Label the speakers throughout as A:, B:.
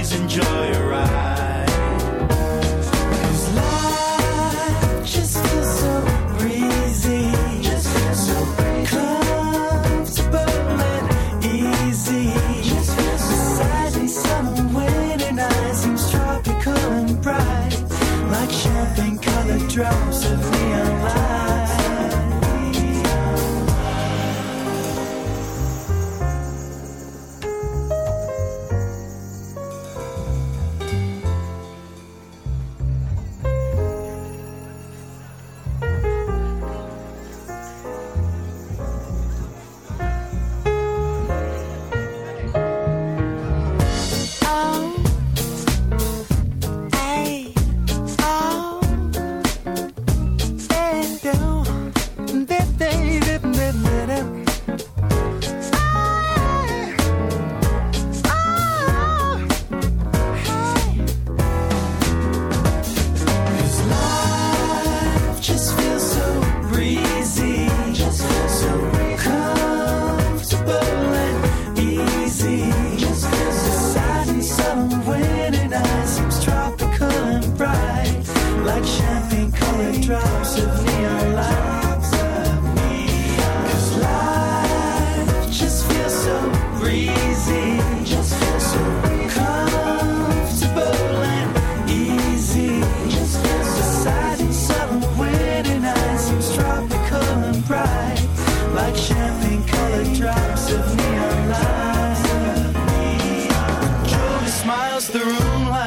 A: please enjoy your ride. Cause life just feels so breezy. Just feels so breezy. Comfortable and easy. Just feels summer winter seems tropical and bright. Like champagne colored.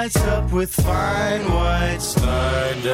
A: lights up with fine white stardust.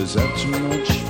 B: Is that too much?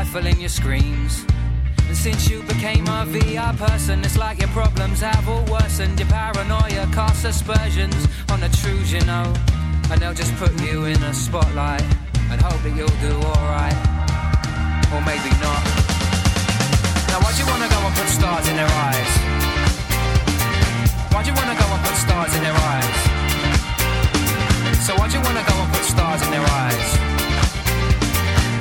C: Stifling your screams. And since you became a VR person, it's like your problems have all worsened. Your paranoia casts aspersions on the truths you know. And they'll just put you in a spotlight and hope that you'll do alright. Or maybe not. Now why'd you wanna go and put stars in their eyes? Why'd you wanna go and put stars in their eyes? So why'd you wanna go and put stars in their eyes?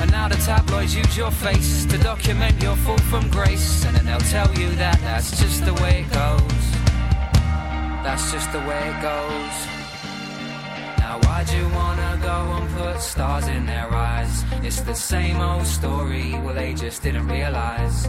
C: And now the tabloids use your face to document your fall from grace. And then they'll tell you that that's just the way it goes. That's just the way it goes. Now why'd you wanna go and put stars in their eyes? It's the same old story, well they just didn't realise.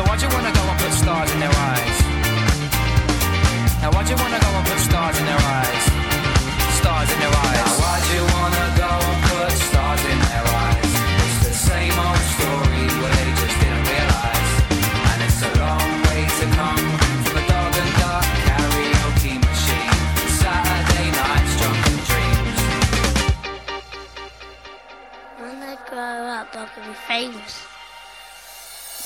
C: So why'd you wanna go and put stars in their eyes? Now why'd you wanna go and put stars in their eyes? Stars in their eyes. Now why'd you wanna go and put stars in their eyes? It's the same old story, well they just didn't realise. And it's a long way to come from a dog and duck karaoke machine. Saturday nights drunken dreams.
D: When I grow up, I can be famous.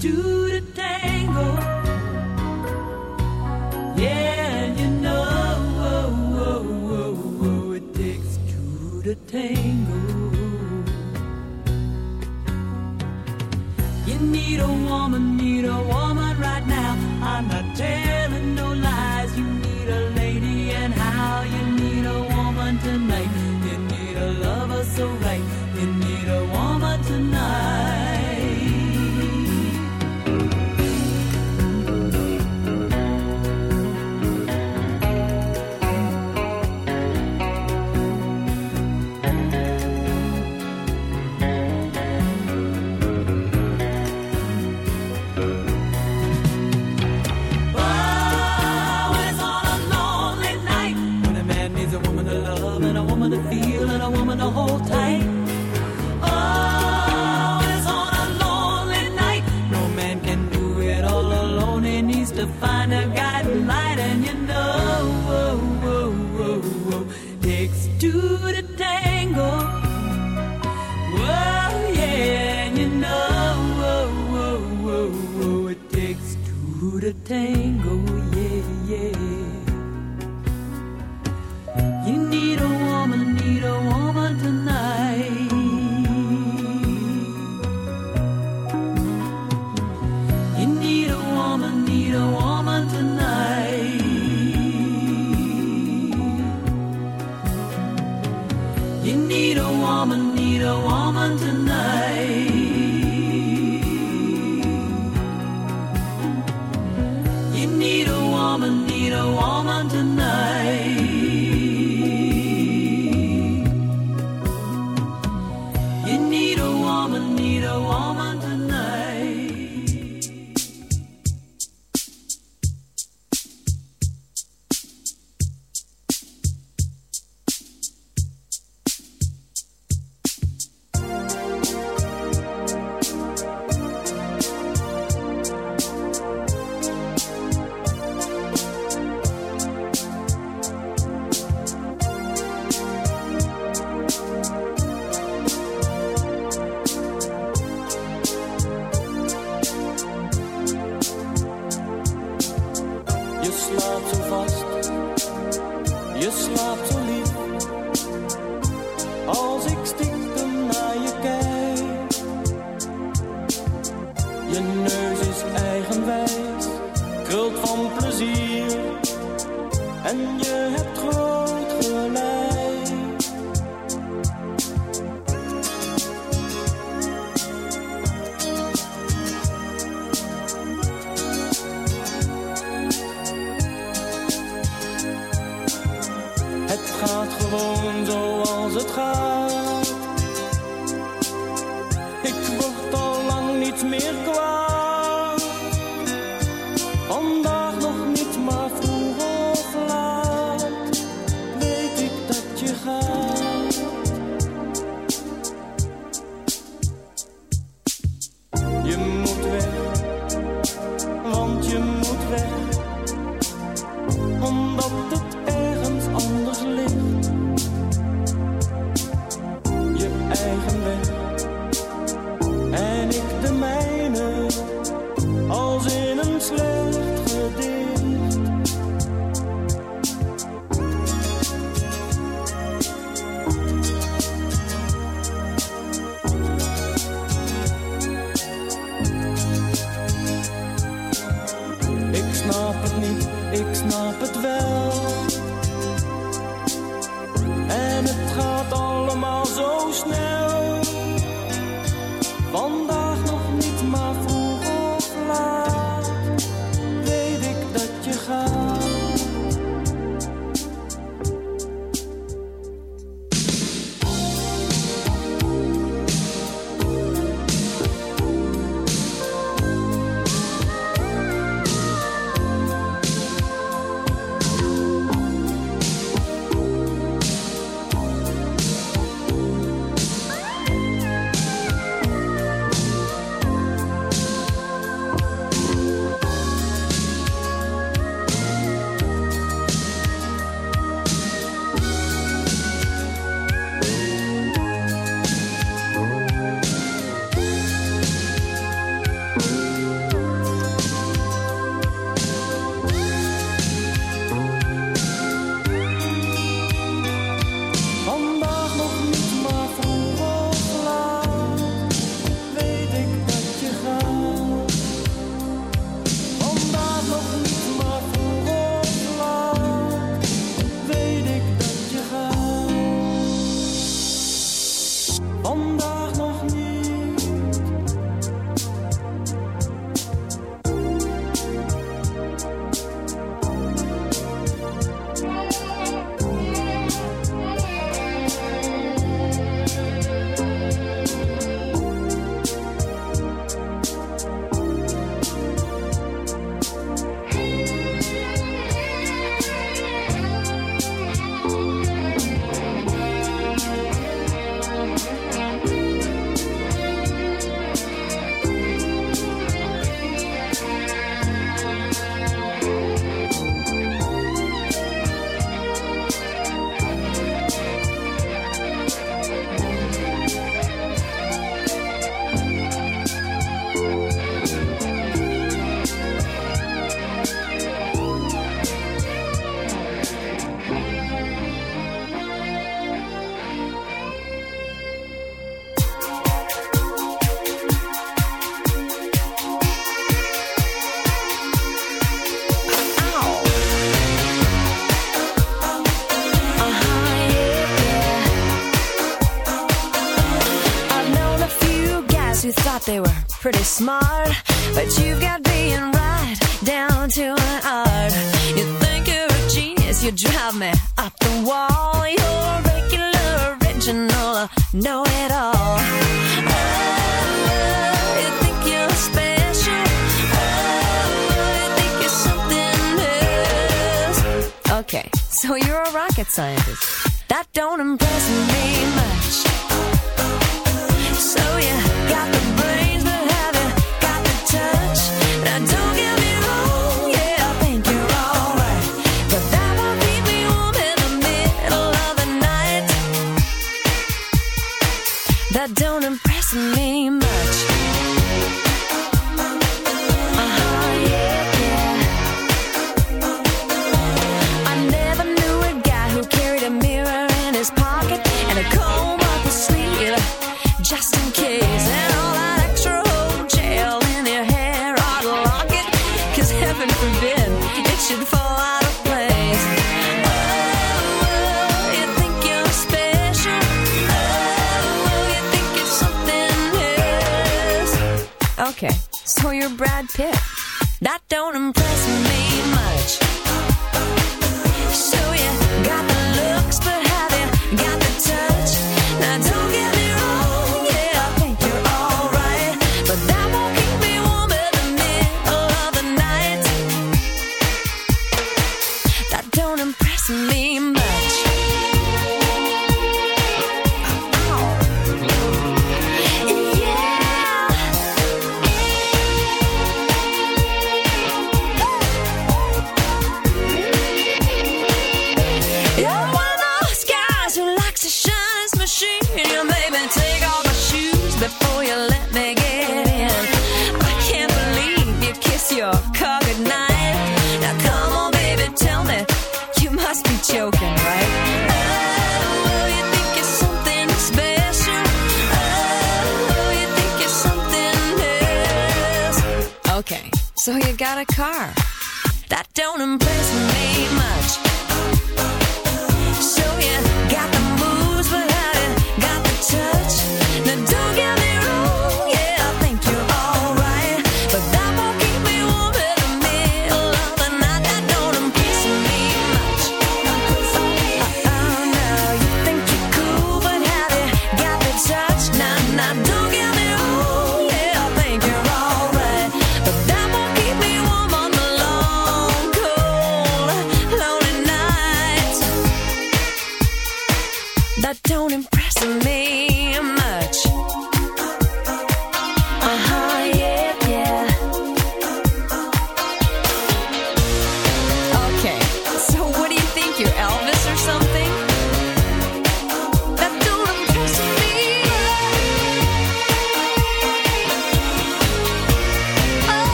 E: takes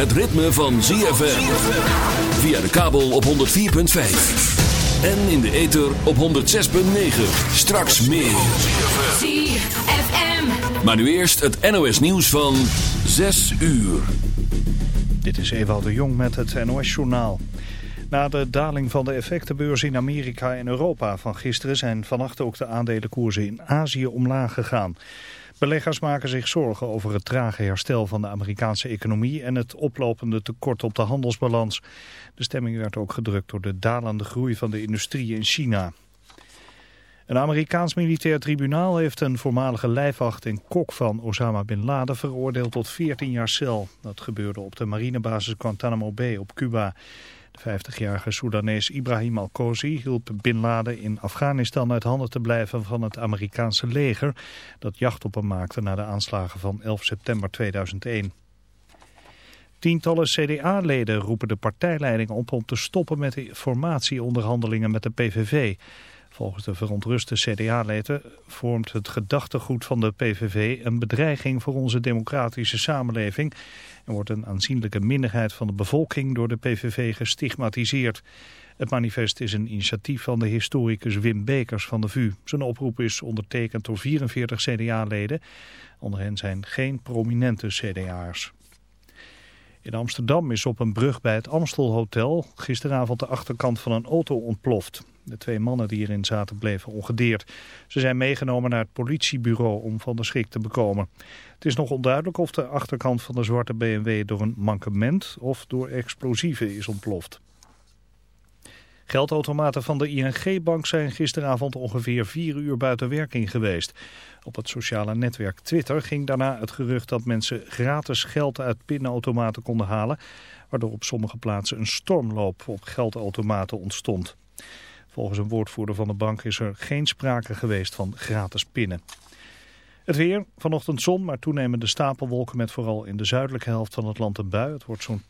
F: het ritme van ZFM. Via de kabel op 104.5. En in de ether op 106.9. Straks meer.
G: ZFM.
F: Maar nu eerst het NOS nieuws van 6 uur.
H: Dit is Ewald de Jong met het NOS-journaal. Na de daling van de effectenbeurs in Amerika en Europa van gisteren... zijn vannacht ook de aandelenkoersen in Azië omlaag gegaan. Beleggers maken zich zorgen over het trage herstel van de Amerikaanse economie... en het oplopende tekort op de handelsbalans. De stemming werd ook gedrukt door de dalende groei van de industrie in China. Een Amerikaans militair tribunaal heeft een voormalige lijfwacht en kok van Osama Bin Laden veroordeeld tot 14 jaar cel. Dat gebeurde op de marinebasis Guantanamo Bay op Cuba. De 50-jarige Soedanees Ibrahim Al-Kozi hielp Bin Laden in Afghanistan uit handen te blijven van het Amerikaanse leger dat jacht op hem maakte na de aanslagen van 11 september 2001. Tientallen CDA-leden roepen de partijleiding op om te stoppen met de formatieonderhandelingen met de PVV. Volgens de verontruste CDA-leden vormt het gedachtegoed van de PVV een bedreiging voor onze democratische samenleving en wordt een aanzienlijke minderheid van de bevolking door de PVV gestigmatiseerd. Het manifest is een initiatief van de historicus Wim Bekers van de VU. Zijn oproep is ondertekend door 44 CDA-leden. Onder hen zijn geen prominente CDA'ers. In Amsterdam is op een brug bij het Amstelhotel gisteravond de achterkant van een auto ontploft. De twee mannen die erin zaten bleven ongedeerd. Ze zijn meegenomen naar het politiebureau om van de schrik te bekomen. Het is nog onduidelijk of de achterkant van de zwarte BMW door een mankement of door explosieven is ontploft. Geldautomaten van de ING-bank zijn gisteravond ongeveer vier uur buiten werking geweest. Op het sociale netwerk Twitter ging daarna het gerucht dat mensen gratis geld uit pinautomaten konden halen, waardoor op sommige plaatsen een stormloop op geldautomaten ontstond. Volgens een woordvoerder van de bank is er geen sprake geweest van gratis pinnen. Het weer, vanochtend zon, maar toenemende stapelwolken met vooral in de zuidelijke helft van het land een bui. Het wordt zo'n